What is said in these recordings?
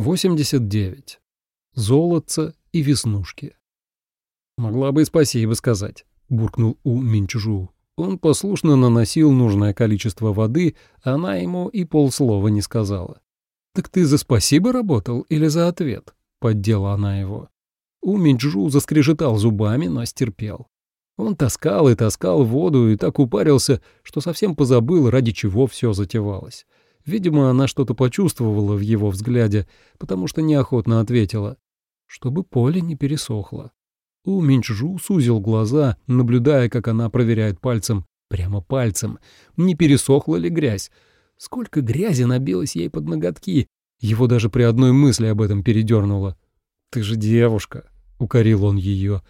89. Золотце и веснушки. «Могла бы и спасибо сказать», — буркнул У Минчжу. Он послушно наносил нужное количество воды, она ему и полслова не сказала. «Так ты за спасибо работал или за ответ?» — поддела она его. У Минчжу заскрежетал зубами, но стерпел. Он таскал и таскал воду и так упарился, что совсем позабыл, ради чего все затевалось. Видимо, она что-то почувствовала в его взгляде, потому что неохотно ответила, чтобы поле не пересохло. У Минчжу сузил глаза, наблюдая, как она проверяет пальцем, прямо пальцем, не пересохла ли грязь. Сколько грязи набилось ей под ноготки, его даже при одной мысли об этом передернуло. «Ты же девушка», — укорил он ее.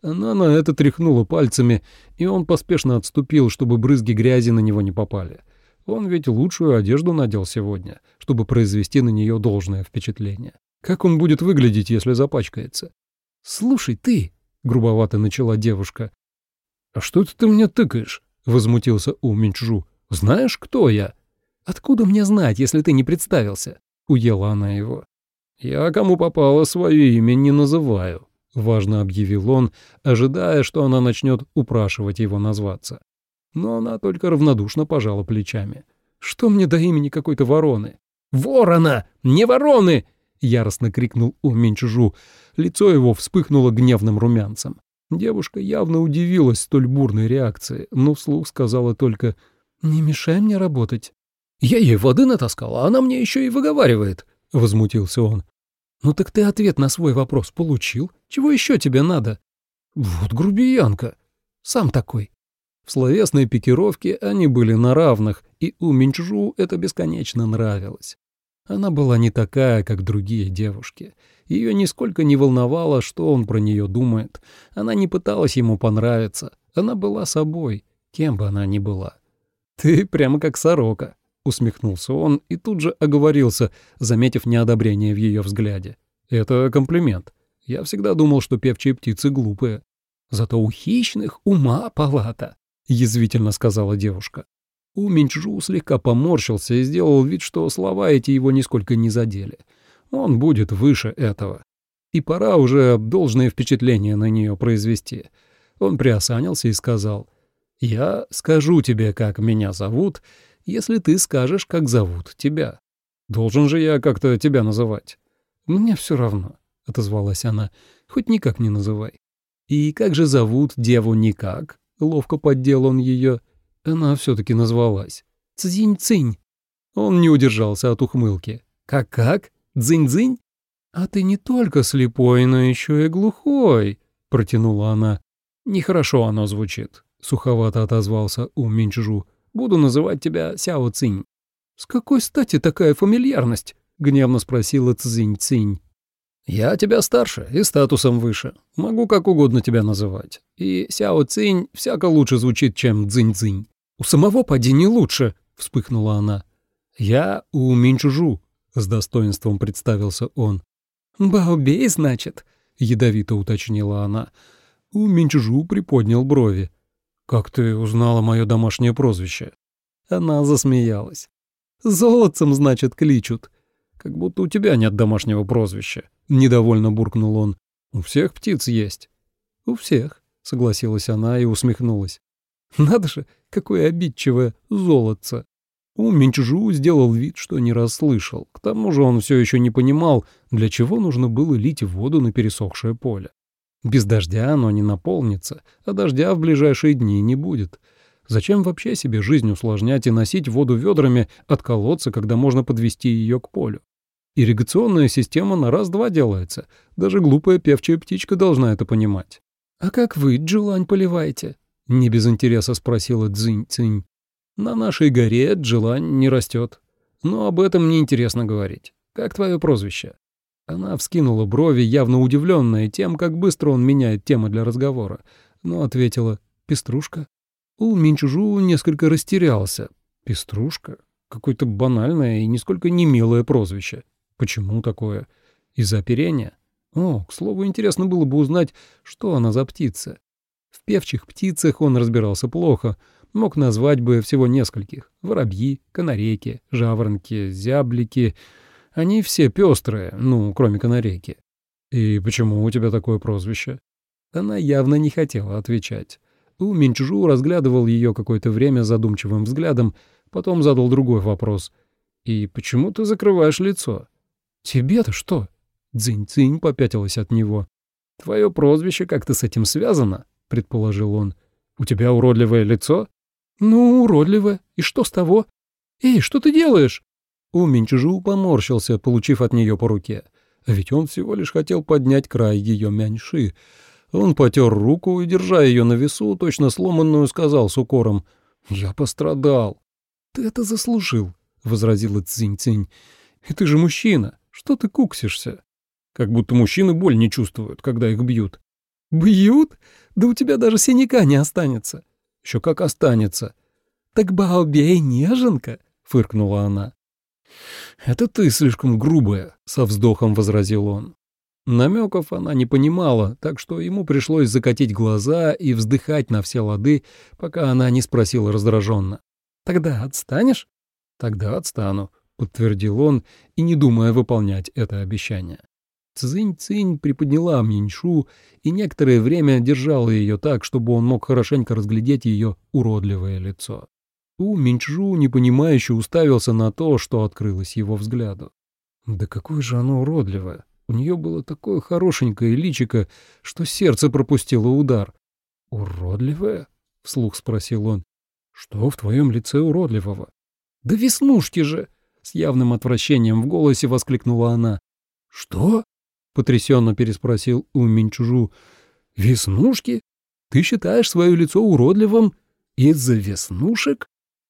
Она на это тряхнула пальцами, и он поспешно отступил, чтобы брызги грязи на него не попали. Он ведь лучшую одежду надел сегодня, чтобы произвести на нее должное впечатление. Как он будет выглядеть, если запачкается? «Слушай, ты!» — грубовато начала девушка. «А что это ты мне тыкаешь?» — возмутился У. «Знаешь, кто я?» «Откуда мне знать, если ты не представился?» — уела она его. «Я кому попало свое имя не называю», — важно объявил он, ожидая, что она начнет упрашивать его назваться но она только равнодушно пожала плечами. «Что мне до имени какой-то вороны?» «Ворона! Не вороны!» — яростно крикнул Уменьчужу. Лицо его вспыхнуло гневным румянцем. Девушка явно удивилась столь бурной реакции, но вслух сказала только «Не мешай мне работать». «Я ей воды натаскал, а она мне еще и выговаривает», — возмутился он. «Ну так ты ответ на свой вопрос получил. Чего еще тебе надо?» «Вот грубиянка. Сам такой». В словесной пикировке они были на равных, и у Минчжу это бесконечно нравилось. Она была не такая, как другие девушки. Ее нисколько не волновало, что он про нее думает. Она не пыталась ему понравиться. Она была собой, кем бы она ни была. «Ты прямо как сорока», — усмехнулся он и тут же оговорился, заметив неодобрение в ее взгляде. «Это комплимент. Я всегда думал, что певчие птицы глупые. Зато у хищных ума палата. — язвительно сказала девушка. У Минчжу слегка поморщился и сделал вид, что слова эти его нисколько не задели. Он будет выше этого. И пора уже должное впечатление на нее произвести. Он приосанился и сказал, «Я скажу тебе, как меня зовут, если ты скажешь, как зовут тебя. Должен же я как-то тебя называть». «Мне все равно», — отозвалась она, — «хоть никак не называй». «И как же зовут деву никак?» Ловко поддел он ее. Она все-таки назвалась. «Цзинь-цинь». Он не удержался от ухмылки. «Как-как? Дзынь-дзынь?» «А ты не только слепой, но еще и глухой», — протянула она. «Нехорошо оно звучит», — суховато отозвался У. «Буду называть тебя Сяо Цинь». «С какой стати такая фамильярность?» — гневно спросила Цзинь-цинь. «Я тебя старше и статусом выше. Могу как угодно тебя называть. И Сяо Цинь всяко лучше звучит, чем Цзинь-Цинь. У самого поди не лучше», — вспыхнула она. «Я у Минчужу», — с достоинством представился он. «Баобей, значит?» — ядовито уточнила она. У Минчужу приподнял брови. «Как ты узнала мое домашнее прозвище?» Она засмеялась. «Золотцем, значит, кличут. Как будто у тебя нет домашнего прозвища». — недовольно буркнул он. «У всех птиц есть». «У всех», — согласилась она и усмехнулась. «Надо же, какое обидчивое золотце!» У Минчжу сделал вид, что не расслышал. К тому же он все еще не понимал, для чего нужно было лить воду на пересохшее поле. Без дождя оно не наполнится, а дождя в ближайшие дни не будет. Зачем вообще себе жизнь усложнять и носить воду ведрами от колодца, когда можно подвести ее к полю? Ирригационная система на раз-два делается. Даже глупая певчая птичка должна это понимать. «А как вы, Джилань, поливаете?» — не без интереса спросила Цзинь-Цинь. «На нашей горе Джилань не растет. Но об этом мне интересно говорить. Как твое прозвище?» Она вскинула брови, явно удивленная тем, как быстро он меняет темы для разговора, но ответила «Пеструшка». У Минчужу несколько растерялся. «Пеструшка?» Какое-то банальное и нисколько не милое прозвище. Почему такое? Из-за оперения? О, к слову, интересно было бы узнать, что она за птица. В певчих птицах он разбирался плохо, мог назвать бы всего нескольких. Воробьи, канарейки, жаворонки, зяблики. Они все пестрые, ну, кроме канарейки. И почему у тебя такое прозвище? Она явно не хотела отвечать. У Минчжу разглядывал ее какое-то время задумчивым взглядом, потом задал другой вопрос. «И почему ты закрываешь лицо?» «Тебе-то что?» Дзинь-цинь попятилась от него. «Твое прозвище как-то с этим связано?» — предположил он. «У тебя уродливое лицо?» «Ну, уродливое. И что с того?» «Эй, что ты делаешь?» У Минчжу поморщился, получив от нее по руке. Ведь он всего лишь хотел поднять край ее мяньши. Он потер руку и, держа ее на весу, точно сломанную, сказал с укором. «Я пострадал». «Ты это заслужил», — возразила Цинь-Цинь. «И ты же мужчина. Что ты куксишься?» «Как будто мужчины боль не чувствуют, когда их бьют». «Бьют? Да у тебя даже синяка не останется». «Еще как останется». «Так Баобей неженка», — фыркнула она. «Это ты слишком грубая», — со вздохом возразил он. Намеков она не понимала, так что ему пришлось закатить глаза и вздыхать на все лады, пока она не спросила раздраженно. «Тогда отстанешь?» «Тогда отстану», — подтвердил он, и не думая выполнять это обещание. Цзинь-цинь приподняла Мниньшу и некоторое время держала ее так, чтобы он мог хорошенько разглядеть ее уродливое лицо. У Минчжу непонимающе уставился на то, что открылось его взгляду. Да какое же оно уродливое! У нее было такое хорошенькое личико, что сердце пропустило удар. «Уродливое?» — вслух спросил он. «Что в твоем лице уродливого?» «Да веснушки же!» — с явным отвращением в голосе воскликнула она. «Что?» — потрясенно переспросил У Минчужу. «Веснушки? Ты считаешь свое лицо уродливым из-за веснушек?»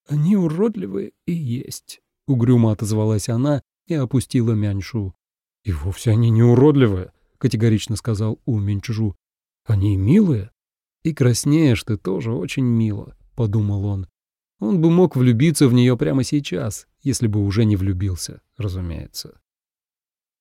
«Они уродливые и есть», — угрюмо отозвалась она и опустила Мяньшу. «И вовсе они не уродливые», — категорично сказал У Минчжу. «Они милые». «И краснеешь ты тоже очень мило», — подумал он. Он бы мог влюбиться в нее прямо сейчас, если бы уже не влюбился, разумеется.